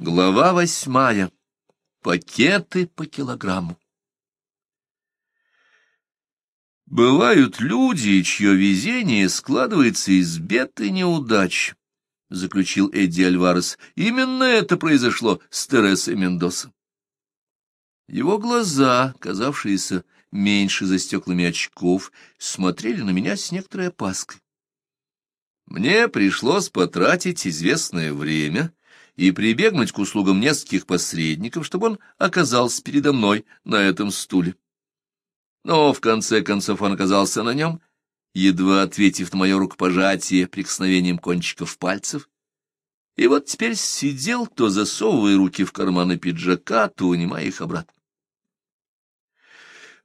Глава восьмая. Пакеты по килограмму. Бывают люди, чье везение складывается из бед и неудач, — заключил Эдди Альварес. Именно это произошло с Тересой Мендоса. Его глаза, казавшиеся меньше за стеклами очков, смотрели на меня с некоторой опаской. Мне пришлось потратить известное время и прибегнуть к услугам нескольких посредников, чтобы он оказался передо мной на этом стуле. Но в конце концов он оказался на нем, едва ответив на мое рукопожатие прикосновением кончиков пальцев, и вот теперь сидел, то засовывая руки в карманы пиджака, то унимая их обратно.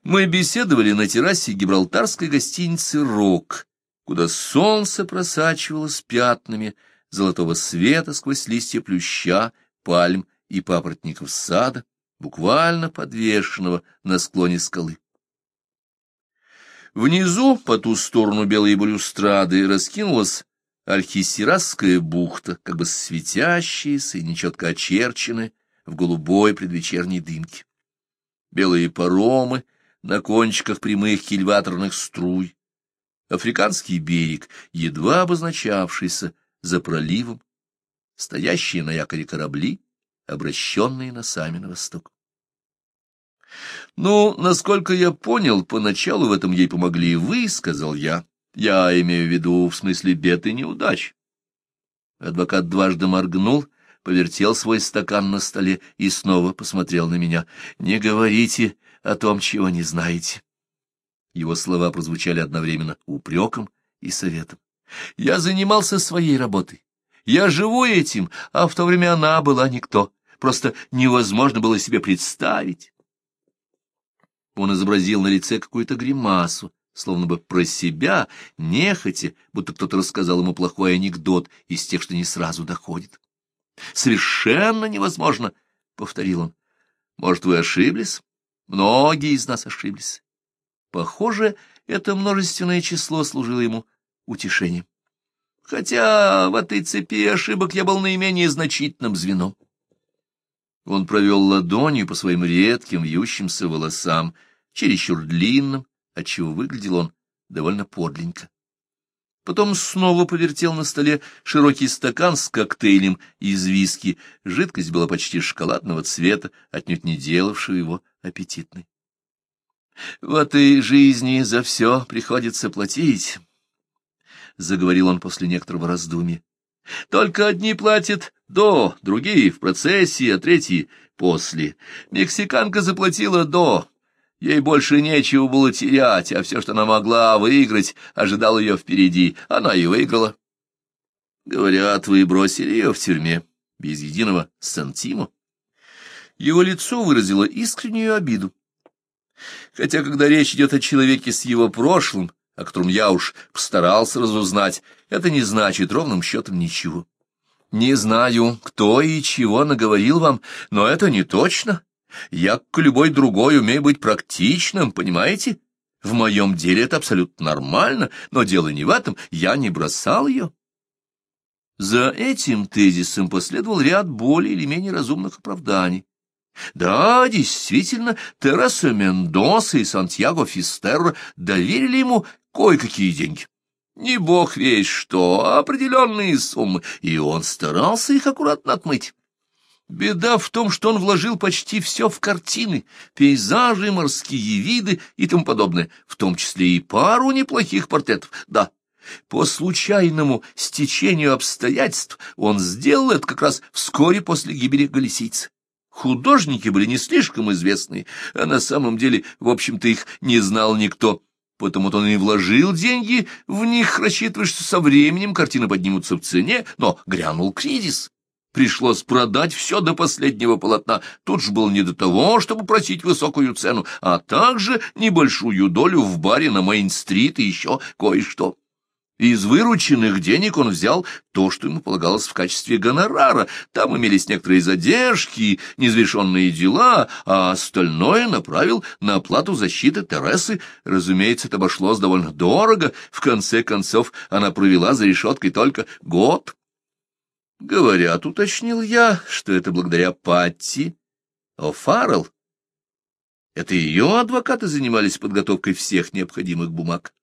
Мы беседовали на террасе гибралтарской гостиницы «Рок», куда солнце просачивалось пятнами золотого света сквозь листья плюща, пальм и папоротников сада, буквально подвешенного на склоне скалы. Внизу, по ту сторону белой балюстрады, раскинулась Альхисирасская бухта, как бы светящаяся и нечетко очерченная в голубой предвечерней дымке. Белые паромы на кончиках прямых кильваторных струй, африканский берег, едва обозначавшийся за проливом, стоящие на якоре корабли, обращенные носами на восток. «Ну, насколько я понял, поначалу в этом ей помогли вы», — сказал я. «Я имею в виду в смысле бед и неудач». Адвокат дважды моргнул, повертел свой стакан на столе и снова посмотрел на меня. «Не говорите о том, чего не знаете». Его слова прозвучали одновременно упреком и советом. Я занимался своей работой. Я живу этим, а в то время она была никто. Просто невозможно было себе представить. Он изобразил на лице какую-то гримасу, словно бы про себя, нехотя, будто кто-то рассказал ему плохой анекдот из тех, что не сразу доходит. «Совершенно невозможно», — повторил он. «Может, вы ошиблись? Многие из нас ошиблись». Похоже, это множественное число служило ему утешением. Хотя в этой цепи ошибок я был наименее значительным звеном. Он провел ладонью по своим редким вьющимся волосам, чересчур длинным, отчего выглядел он довольно подленько. Потом снова повертел на столе широкий стакан с коктейлем из виски. Жидкость была почти шоколадного цвета, отнюдь не делавшая его аппетитной. — В этой жизни за все приходится платить, заговорил он после некоторого раздумья. Только одни платят до, другие в процессе, а третьи после. Мексиканка заплатила до. Ей больше нечего было терять, а все, что она могла выиграть, ожидал ее впереди. Она и выиграла. Говорят, вы бросили ее в тюрьме, без единого сантима. Его лицо выразило искреннюю обиду. Хотя, когда речь идет о человеке с его прошлым, о котором я уж постарался разузнать, это не значит ровным счетом ничего. Не знаю, кто и чего наговорил вам, но это не точно. Я, как любой другой, умею быть практичным, понимаете? В моем деле это абсолютно нормально, но дело не в этом, я не бросал ее. За этим тезисом последовал ряд более или менее разумных оправданий. Да, действительно, Тераса Мендоса и Сантьяго Фистерро доверили ему кое-какие деньги. Не бог весь что, а определенные суммы, и он старался их аккуратно отмыть. Беда в том, что он вложил почти все в картины, пейзажи, морские виды и тому подобное, в том числе и пару неплохих портретов, да. По случайному стечению обстоятельств он сделал это как раз вскоре после гибели Галисийца. Художники были не слишком известные, а на самом деле, в общем-то, их не знал никто. Потому-то он и вложил деньги в них, рассчитывая, что со временем картины поднимутся в цене, но грянул кризис. Пришлось продать все до последнего полотна. Тут же было не до того, чтобы просить высокую цену, а также небольшую долю в баре на Мейн-стрит и еще кое-что. Из вырученных денег он взял то, что ему полагалось в качестве гонорара. Там имелись некоторые задержки, незавершенные дела, а остальное направил на оплату защиты Тересы. Разумеется, это обошлось довольно дорого. В конце концов, она провела за решеткой только год. Говорят, уточнил я, что это благодаря Патти О'Фаррелл. Это ее адвокаты занимались подготовкой всех необходимых бумаг.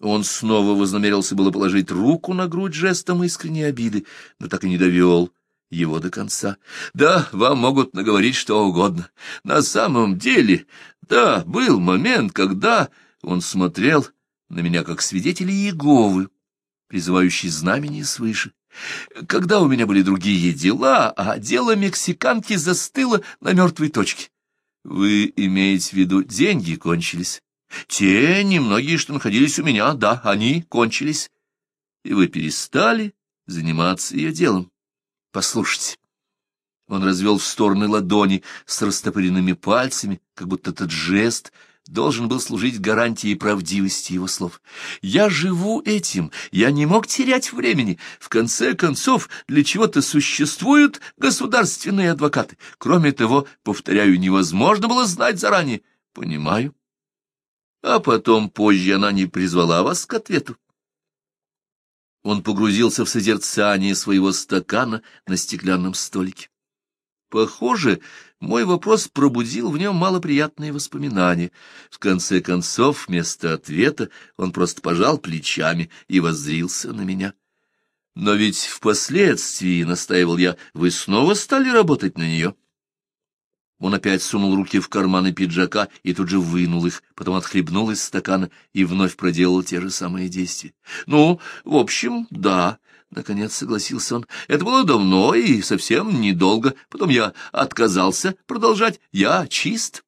Он снова вознамерился было положить руку на грудь жестом искренней обиды, но так и не довел его до конца. Да, вам могут наговорить что угодно. На самом деле, да, был момент, когда он смотрел на меня как свидетель Иеговы, призывающий знамени свыше. Когда у меня были другие дела, а дело мексиканки застыло на мертвой точке. Вы имеете в виду, деньги кончились? Те немногие, что находились у меня, да, они кончились. И вы перестали заниматься ее делом. Послушайте. Он развел в стороны ладони с растопыренными пальцами, как будто этот жест должен был служить гарантией правдивости его слов. «Я живу этим, я не мог терять времени. В конце концов, для чего-то существуют государственные адвокаты. Кроме того, повторяю, невозможно было знать заранее. Понимаю. А потом, позже, она не призвала вас к ответу. Он погрузился в созерцание своего стакана на стеклянном столике. Похоже, мой вопрос пробудил в нем малоприятные воспоминания. В конце концов, вместо ответа он просто пожал плечами и воззрился на меня. Но ведь впоследствии, — настаивал я, — вы снова стали работать на нее. Он опять сунул руки в карманы пиджака и тут же вынул их, потом отхлебнул из стакана и вновь проделал те же самые действия. — Ну, в общем, да, Наконец согласился он. Это было давно и совсем недолго. Потом я отказался продолжать. Я чист.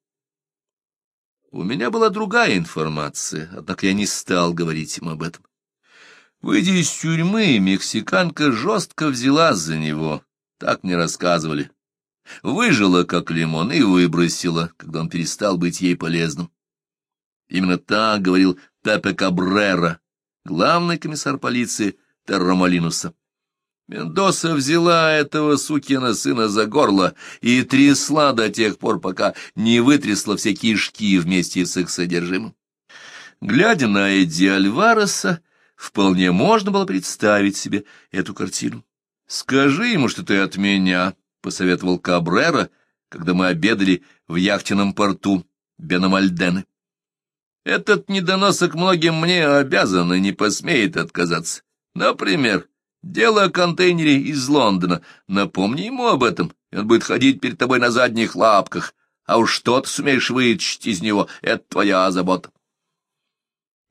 У меня была другая информация, однако я не стал говорить им об этом. Выйдя из тюрьмы, мексиканка жестко взялась за него. Так мне рассказывали. Выжила, как лимон, и выбросила, когда он перестал быть ей полезным. Именно так говорил Пепе Кабрера, главный комиссар полиции Терромалинуса. Мендоса взяла этого сукина сына за горло и трясла до тех пор, пока не вытрясла все кишки вместе с их содержимым. Глядя на Эдди Альвареса, вполне можно было представить себе эту картину. «Скажи ему, что ты от меня», — посоветовал Кабрера, когда мы обедали в яхтенном порту Бенамальдены. «Этот недоносок многим мне обязан и не посмеет отказаться. Например, дело о контейнере из Лондона. Напомни ему об этом, и он будет ходить перед тобой на задних лапках. А уж что ты сумеешь вытащить из него, это твоя забота.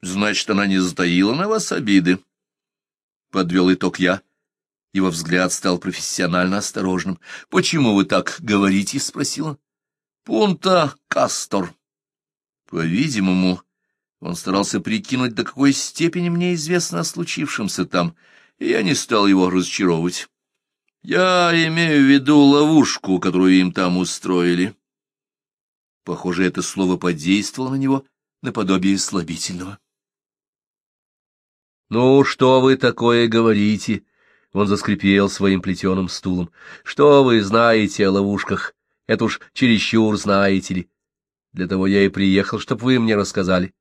Значит, она не затаила на вас обиды? Подвел итог я. Его взгляд стал профессионально осторожным. «Почему вы так говорите?» — спросила. «Пунта Кастор». По-видимому, он старался прикинуть, до какой степени мне известно о случившемся там, и я не стал его разочаровывать. Я имею в виду ловушку, которую им там устроили. Похоже, это слово подействовало на него наподобие слабительного. «Ну, что вы такое говорите?» Он заскрипел своим плетеным стулом. «Что вы знаете о ловушках? Это уж чересчур знаете ли. Для того я и приехал, чтобы вы мне рассказали.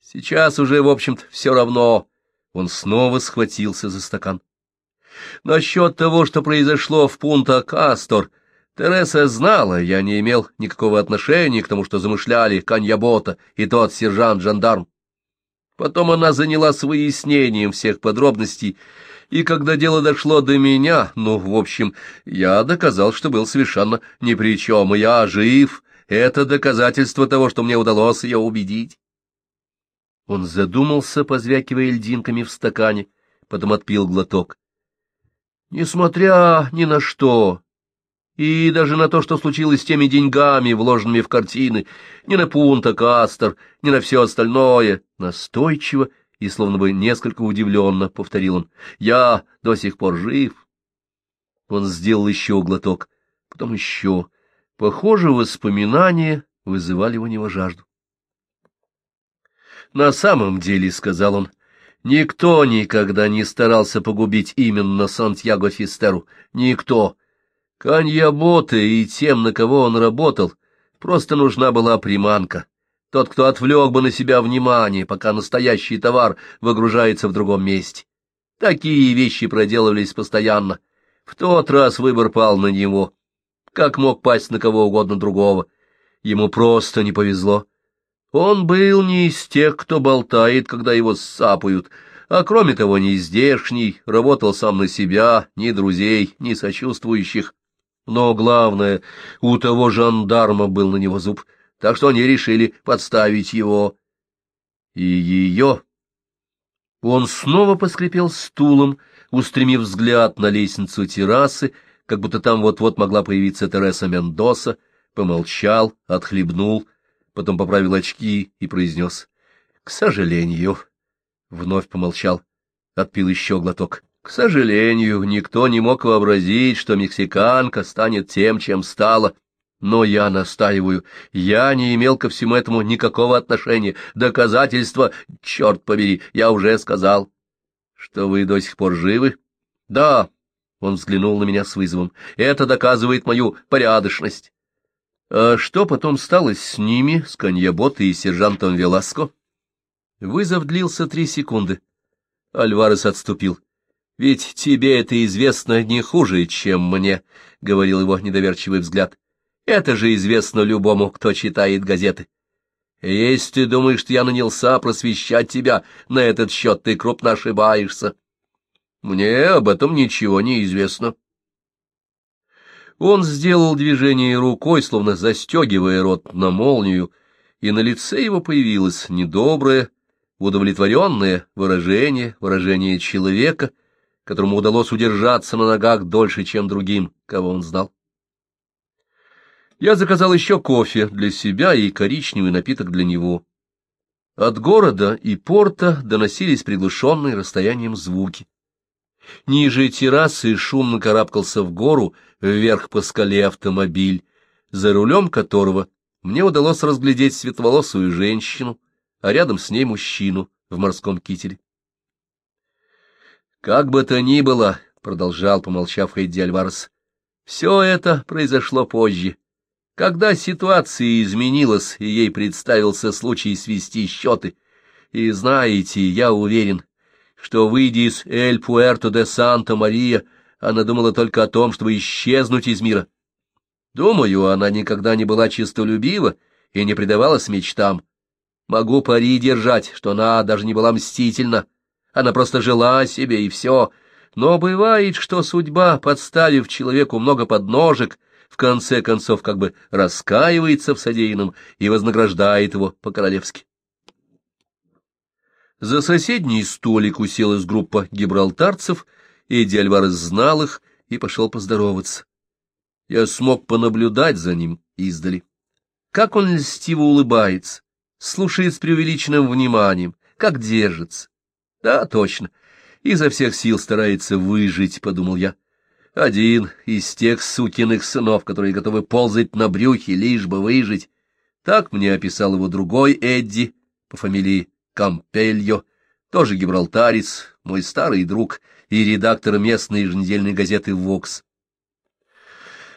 Сейчас уже, в общем-то, все равно. Он снова схватился за стакан. Насчет того, что произошло в Пунта-Кастор, Тереса знала, я не имел никакого отношения к тому, что замышляли Каньябота и тот сержант-жандарм. Потом она занялась выяснением всех подробностей, и когда дело дошло до меня, ну, в общем, я доказал, что был совершенно ни при чем, и я жив. Это доказательство того, что мне удалось ее убедить. Он задумался, позвякивая льдинками в стакане, потом отпил глоток. Несмотря ни на что, и даже на то, что случилось с теми деньгами, вложенными в картины, ни на Пунта Кастер, ни на все остальное, настойчиво и словно бы несколько удивленно повторил он, «Я до сих пор жив». Он сделал еще глоток, потом еще. Похоже, воспоминания вызывали у него жажду. На самом деле, — сказал он, — никто никогда не старался погубить именно Сантьяго Фистеру. Никто. Каньяботе и тем, на кого он работал, просто нужна была приманка. Тот, кто отвлек бы на себя внимание, пока настоящий товар выгружается в другом месте. Такие вещи проделывались постоянно, В тот раз выбор пал на него. Как мог пасть на кого угодно другого? Ему просто не повезло. Он был не из тех, кто болтает, когда его сапают, а кроме того не издешний, работал сам на себя, ни друзей, ни сочувствующих. Но главное, у того жандарма был на него зуб, так что они решили подставить его. И ее. Он снова поскрипел стулом, устремив взгляд на лестницу террасы, как будто там вот-вот могла появиться Тереса Мендоса, помолчал, отхлебнул, потом поправил очки и произнес «К сожалению». Вновь помолчал, отпил еще глоток. К сожалению, никто не мог вообразить, что мексиканка станет тем, чем стала. Но я настаиваю, я не имел ко всему этому никакого отношения. Доказательства, черт побери, я уже сказал. Что вы до сих пор живы? Да, он взглянул на меня с вызовом. Это доказывает мою порядочность. А что потом стало с ними, с Каньяботой и сержантом Веласко? Вызов длился три секунды. Альварес отступил. — Ведь тебе это известно не хуже, чем мне, — говорил его недоверчивый взгляд. — Это же известно любому, кто читает газеты. Если ты думаешь, что я нанялся просвещать тебя, на этот счет ты крупно ошибаешься. Мне об этом ничего не известно. Он сделал движение рукой, словно застегивая рот на молнию, и на лице его появилось недоброе, удовлетворенное выражение, выражение человека — которому удалось удержаться на ногах дольше, чем другим, кого он знал. Я заказал еще кофе для себя и коричневый напиток для него. От города и порта доносились приглушенные расстоянием звуки. Ниже террасы шумно карабкался в гору, вверх по скале автомобиль, за рулем которого мне удалось разглядеть светловолосую женщину, а рядом с ней мужчину в морском кителе. Как бы то ни было, — продолжал, помолчав Эдди Альварес, — все это произошло позже, когда ситуация изменилась, и ей представился случай свести счеты. И знаете, я уверен, что, выйдя из Эль-Пуэрто-де-Санта-Мария, она думала только о том, чтобы исчезнуть из мира. Думаю, она никогда не была честолюбива и не предавалась мечтам. Могу пари держать, что она даже не была мстительна она просто жила себе, и все. Но бывает, что судьба, подставив человеку много подножек, в конце концов как бы раскаивается в содеянном и вознаграждает его по-королевски. За соседний столик уселась группа гибралтарцев, Эдди Альварес знал их и пошел поздороваться. Я смог понаблюдать за ним издали. Как он льстиво улыбается, слушает с преувеличенным вниманием, как держится. Да, точно. Изо всех сил старается выжить, — подумал я. Один из тех сукиных сынов, которые готовы ползать на брюхе, лишь бы выжить. Так мне описал его другой Эдди по фамилии Кампельо, тоже гибралтарец, мой старый друг и редактор местной еженедельной газеты «Вокс».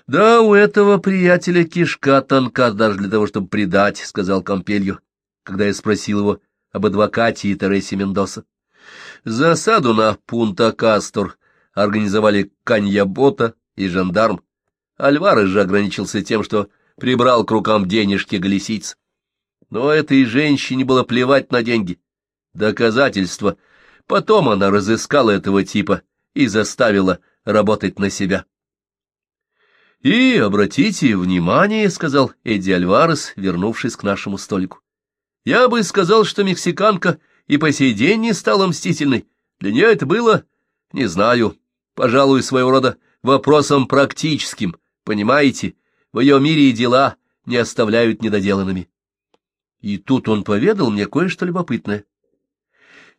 «Да, у этого приятеля кишка тонка даже для того, чтобы предать», — сказал Кампельо, когда я спросил его об адвокате и Тересе Мендоса. Засаду на Пунта-Кастор организовали Каньябота и жандарм. Альварес же ограничился тем, что прибрал к рукам денежки галисийц. Но этой женщине было плевать на деньги. Доказательства. Потом она разыскала этого типа и заставила работать на себя. «И обратите внимание», — сказал Эдди Альварес, вернувшись к нашему столику. «Я бы сказал, что мексиканка и по сей день не стала мстительной. Для нее это было, не знаю, пожалуй, своего рода вопросом практическим, понимаете? В ее мире и дела не оставляют недоделанными. И тут он поведал мне кое-что любопытное.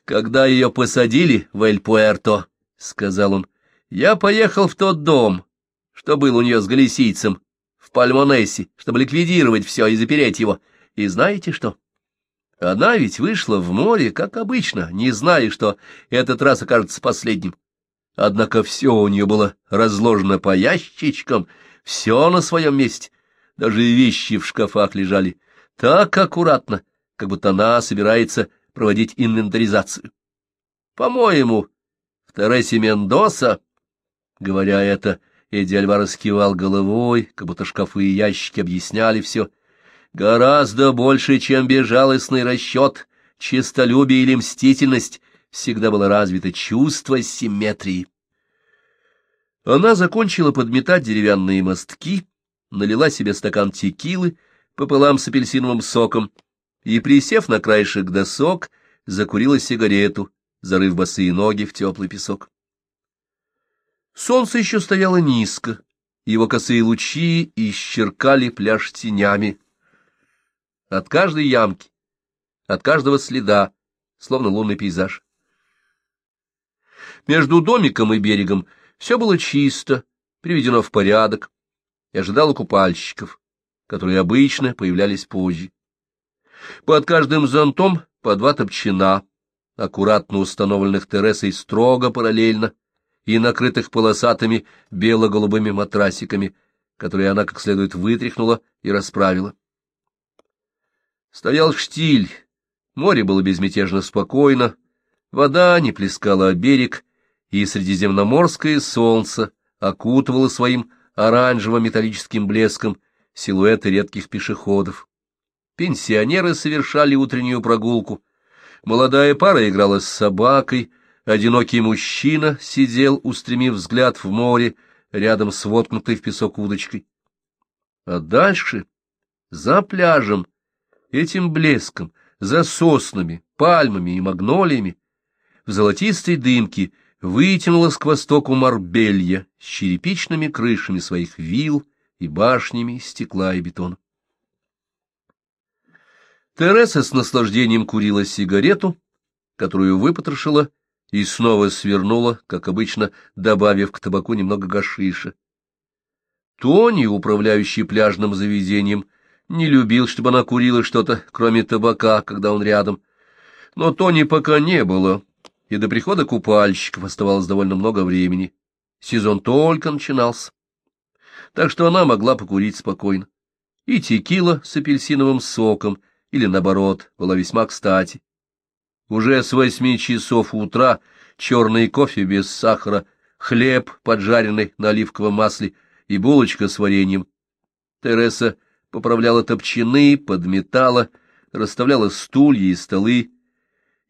Когда ее посадили в Эль-Пуэрто, — сказал он, — я поехал в тот дом, что был у нее с галисийцем, в Пальмонессе, чтобы ликвидировать все и запереть его. И знаете что? — она ведь вышла в море, как обычно, не зная, что этот раз окажется последним. Однако все у нее было разложено по ящичкам, все на своем месте, даже вещи в шкафах лежали так аккуратно, как будто она собирается проводить инвентаризацию. По-моему, в Тересе Мендоса Говоря это, Эдди Альварес кивал головой, как будто шкафы и ящики объясняли все. Гораздо больше, чем безжалостный расчет, честолюбие или мстительность, всегда было развито чувство симметрии. Она закончила подметать деревянные мостки, налила себе стакан текилы пополам с апельсиновым соком и, присев на краешек досок, закурила сигарету, зарыв босые ноги в теплый песок. Солнце еще стояло низко, его косые лучи исчеркали пляж тенями. От каждой ямки, от каждого следа, словно лунный пейзаж. Между домиком и берегом все было чисто, приведено в порядок, и ожидало купальщиков, которые обычно появлялись позже. Под каждым зонтом по два топчина, аккуратно установленных Тересой строго параллельно и накрытых полосатыми бело-голубыми матрасиками, которые она как следует вытряхнула и расправила. Стоял штиль, море было безмятежно спокойно, вода не плескала о берег, и средиземноморское солнце окутывало своим оранжево-металлическим блеском силуэты редких пешеходов. Пенсионеры совершали утреннюю прогулку. Молодая пара играла с собакой, одинокий мужчина сидел, устремив взгляд в море, рядом с воткнутой в песок удочкой. А дальше, за пляжем, этим блеском, за соснами, пальмами и магнолиями, в золотистой дымке вытянулась к востоку Марбелья с черепичными крышами своих вилл и башнями стекла и бетона. Тереса с наслаждением курила сигарету, которую выпотрошила и снова свернула, как обычно, добавив к табаку немного гашиша. Тони, управляющий пляжным заведением, не любил, чтобы она курила что-то, кроме табака, когда он рядом. Но Тони пока не было, и до прихода купальщиков оставалось довольно много времени. Сезон только начинался. Так что она могла покурить спокойно. И текила с апельсиновым соком, или, наоборот, была весьма кстати. Уже с восьми часов утра черный кофе без сахара, хлеб, поджаренный на оливковом масле, и булочка с вареньем. Тереса поправляла топчаны, подметала, расставляла стулья и столы,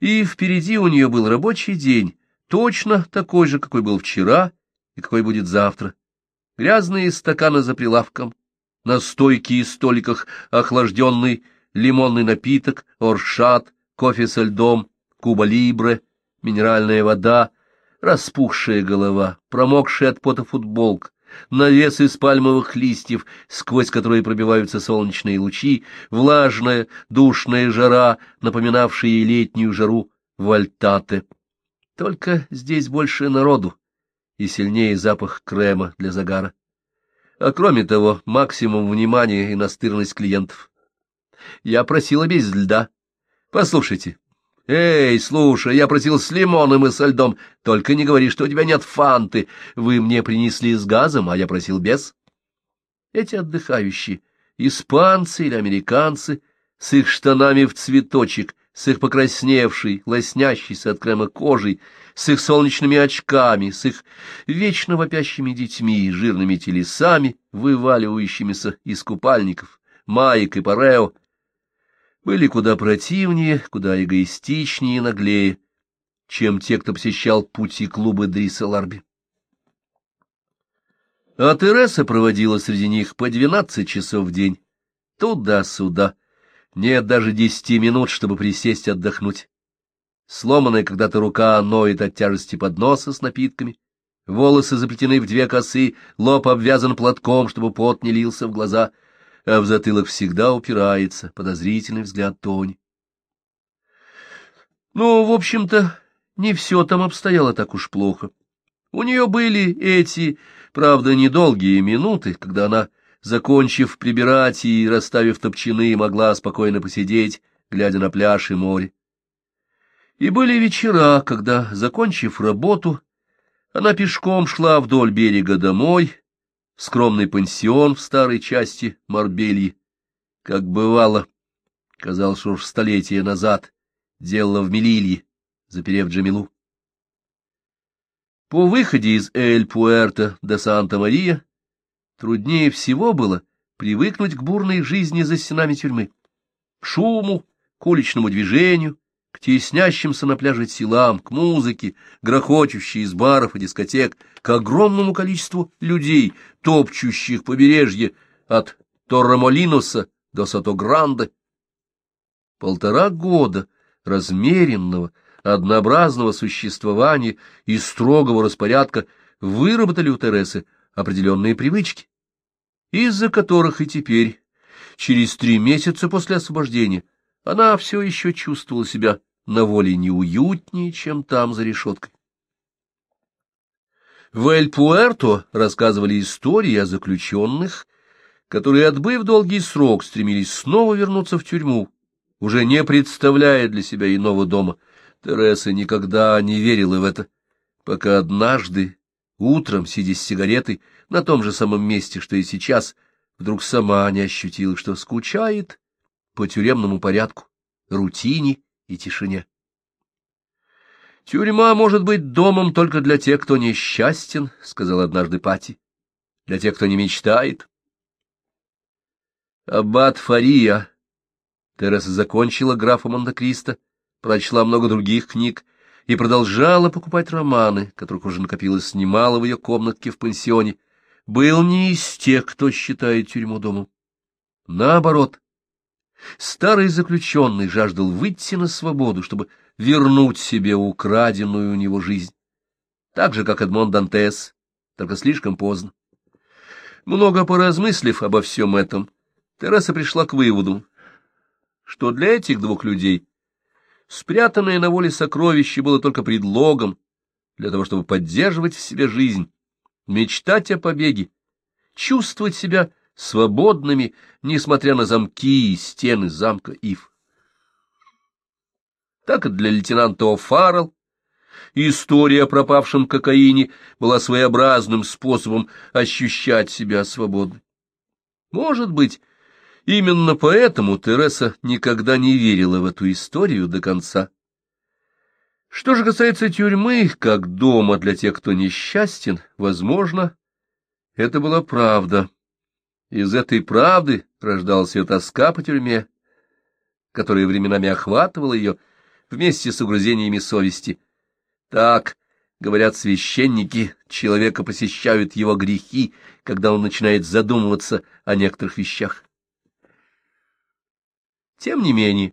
и впереди у нее был рабочий день, точно такой же, какой был вчера и какой будет завтра. Грязные стаканы за прилавком, на стойке и столиках охлажденный лимонный напиток, оршат, кофе со льдом, куба-либре, минеральная вода, распухшая голова, промокшая от пота футболка, навес из пальмовых листьев, сквозь которые пробиваются солнечные лучи, влажная, душная жара, напоминавшая летнюю жару в Альтате. Только здесь больше народу и сильнее запах крема для загара. А кроме того, максимум внимания и настырность клиентов. Я просила без льда. Послушайте. Эй, слушай, я просил с лимоном и со льдом. Только не говори, что у тебя нет фанты. Вы мне принесли с газом, а я просил без. Эти отдыхающие, испанцы или американцы, с их штанами в цветочек, с их покрасневшей, лоснящейся от крема кожей, с их солнечными очками, с их вечно вопящими детьми, жирными телесами, вываливающимися из купальников, маек и парео, были куда противнее, куда эгоистичнее и наглее, чем те, кто посещал пути клуба Дриса Ларби. А Тереса проводила среди них по двенадцать часов в день, туда-сюда, нет даже десяти минут, чтобы присесть отдохнуть. Сломанная когда-то рука ноет от тяжести подноса с напитками, волосы заплетены в две косы, лоб обвязан платком, чтобы пот не лился в глаза — а в затылок всегда упирается подозрительный взгляд Тони. Ну, в общем-то, не все там обстояло так уж плохо. У нее были эти, правда, недолгие минуты, когда она, закончив прибирать и расставив топчаны, могла спокойно посидеть, глядя на пляж и море. И были вечера, когда, закончив работу, она пешком шла вдоль берега домой, скромный пансион в старой части Марбельи, как бывало, казалось, уж столетия назад, делала в Мелилье, заперев Джамилу. По выходе из Эль-Пуэрто до Санта-Мария труднее всего было привыкнуть к бурной жизни за стенами тюрьмы, к шуму, к уличному движению, к теснящимся на пляже телам, к музыке, грохочущей из баров и дискотек, к огромному количеству людей, топчущих побережье от Торремолиноса до Сато-Гранде. Полтора года размеренного, однообразного существования и строгого распорядка выработали у Тересы определенные привычки, из-за которых и теперь, через три месяца после освобождения, она все еще чувствовала себя на воле неуютнее, чем там за решеткой. В Эль-Пуэрто рассказывали истории о заключенных, которые, отбыв долгий срок, стремились снова вернуться в тюрьму, уже не представляя для себя иного дома — Тереса никогда не верила в это, пока однажды, утром, сидя с сигаретой, на том же самом месте, что и сейчас, вдруг сама не ощутила, что скучает по тюремному порядку, рутине и тишине. «Тюрьма может быть домом только для тех, кто несчастен», — сказал однажды Пати, — «для тех, кто не мечтает». Аббат Фария. Тереса закончила графа Монте-Кристо, — прочла много других книг и продолжала покупать романы, которых уже накопилось немало в ее комнатке в пансионе, был не из тех, кто считает тюрьму домом. Наоборот, старый заключенный жаждал выйти на свободу, чтобы вернуть себе украденную у него жизнь, так же, как Эдмон Дантес, только слишком поздно. Много поразмыслив обо всем этом, Тереса пришла к выводу, что для этих двух людей Спрятанное на воле сокровище было только предлогом для того, чтобы поддерживать в себе жизнь, мечтать о побеге, чувствовать себя свободными, несмотря на замки и стены замка Ив. Так и для лейтенанта О'Фаррелл история о пропавшем кокаине была своеобразным способом ощущать себя свободной. Может быть, Именно поэтому Тереса никогда не верила в эту историю до конца. Что же касается тюрьмы, как дома для тех, кто несчастен, возможно, это была правда. Из этой правды рождалась ее тоска по тюрьме, которая временами охватывала ее вместе с угрызениями совести. Так, говорят священники, человека посещают его грехи, когда он начинает задумываться о некоторых вещах. Тем не менее,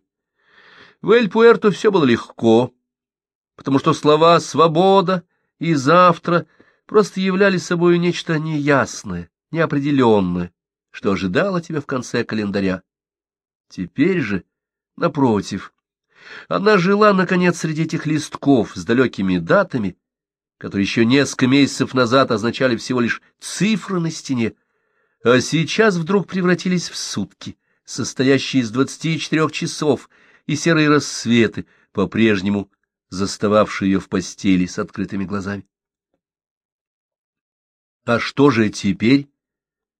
в Эль-Пуэрто все было легко, потому что слова «свобода» и «завтра» просто являли собой нечто неясное, неопределенное, что ожидало тебя в конце календаря. Теперь же, напротив, она жила, наконец, среди этих листков с далекими датами, которые еще несколько месяцев назад означали всего лишь цифры на стене, а сейчас вдруг превратились в сутки — состоящий из двадцати четырех часов, и серые рассветы, по-прежнему застававшие ее в постели с открытыми глазами. «А что же теперь?» —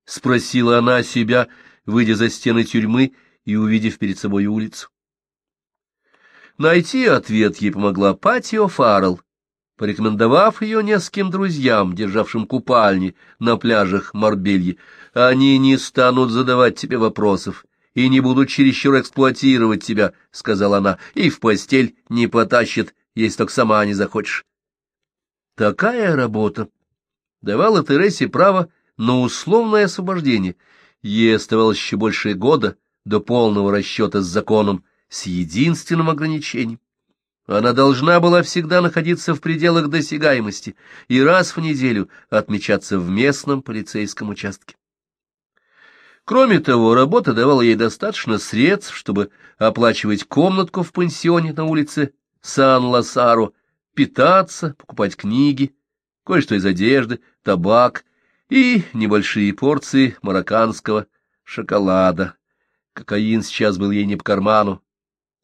спросила она себя, выйдя за стены тюрьмы и увидев перед собой улицу. Найти ответ ей помогла Патио Фаррелл, порекомендовав ее нескольким друзьям, державшим купальни на пляжах Марбельи. Они не станут задавать тебе вопросов и не будут чересчур эксплуатировать тебя, — сказала она, — и в постель не потащат, если только сама не захочешь. Такая работа давала Тересе право на условное освобождение. Ей оставалось еще больше года до полного расчета с законом, с единственным ограничением. Она должна была всегда находиться в пределах досягаемости и раз в неделю отмечаться в местном полицейском участке. Кроме того, работа давала ей достаточно средств, чтобы оплачивать комнатку в пансионе на улице Сан-Ласаро, питаться, покупать книги, кое-что из одежды, табак и небольшие порции марокканского шоколада. Кокаин сейчас был ей не по карману,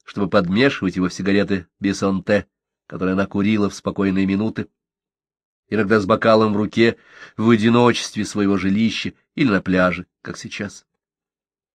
чтобы подмешивать его в сигареты Бесонте, которые она курила в спокойные минуты, иногда с бокалом в руке, в одиночестве своего жилища или на пляже, как сейчас.